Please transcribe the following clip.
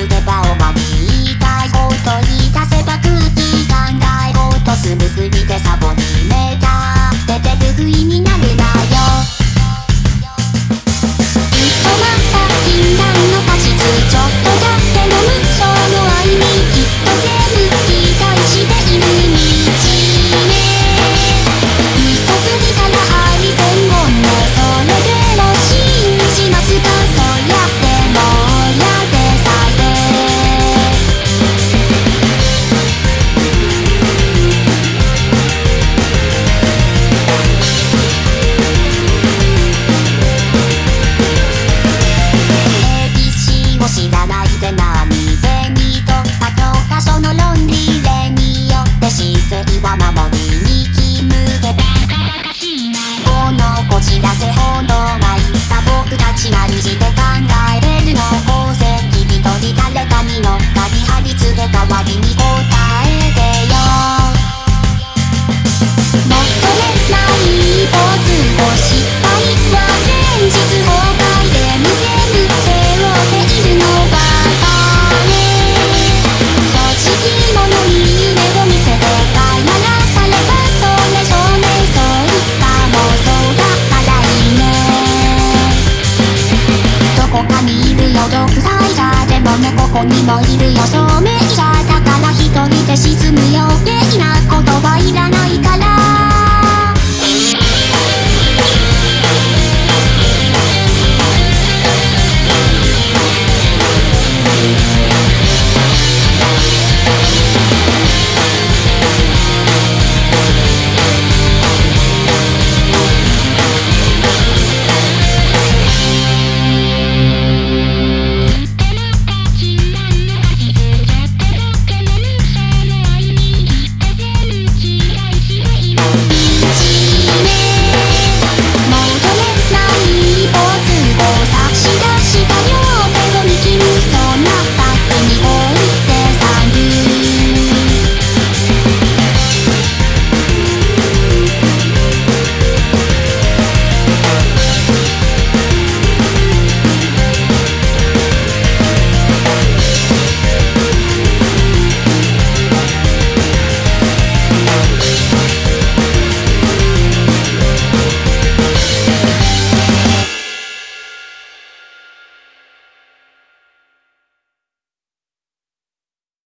る出刃を間にこにもいるよ。証明者だから人にて沈むよ。芸な言葉いらないから。